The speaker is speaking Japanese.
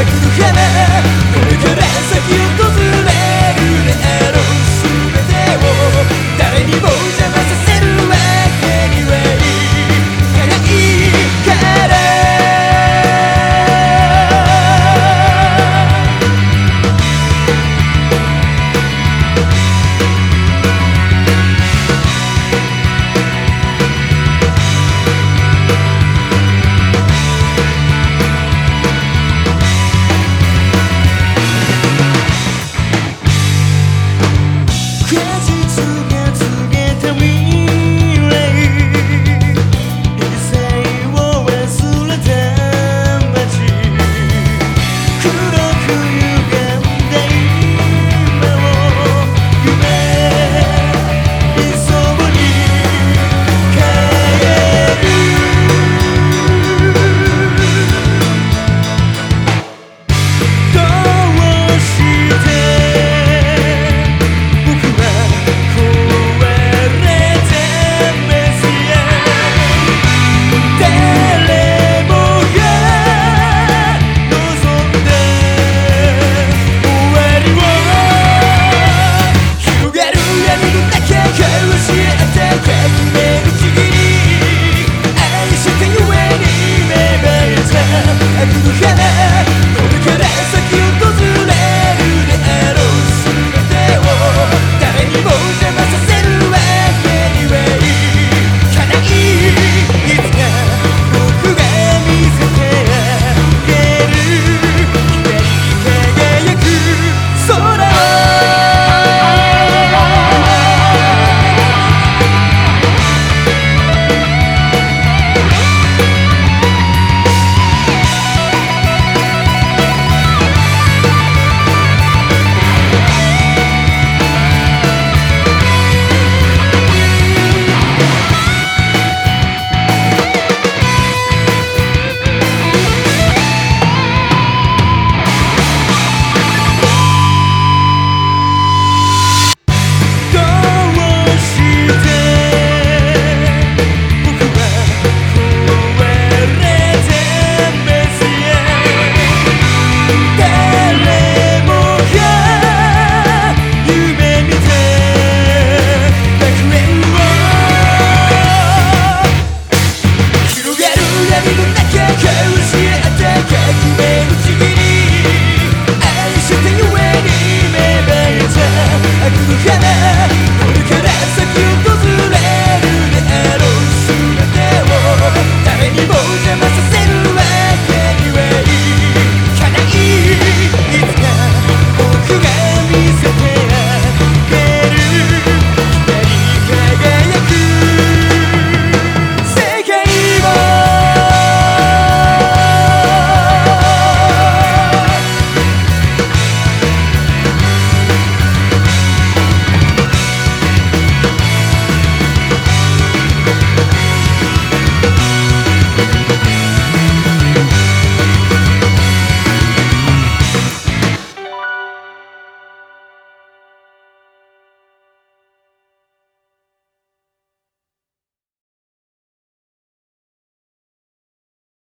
I could have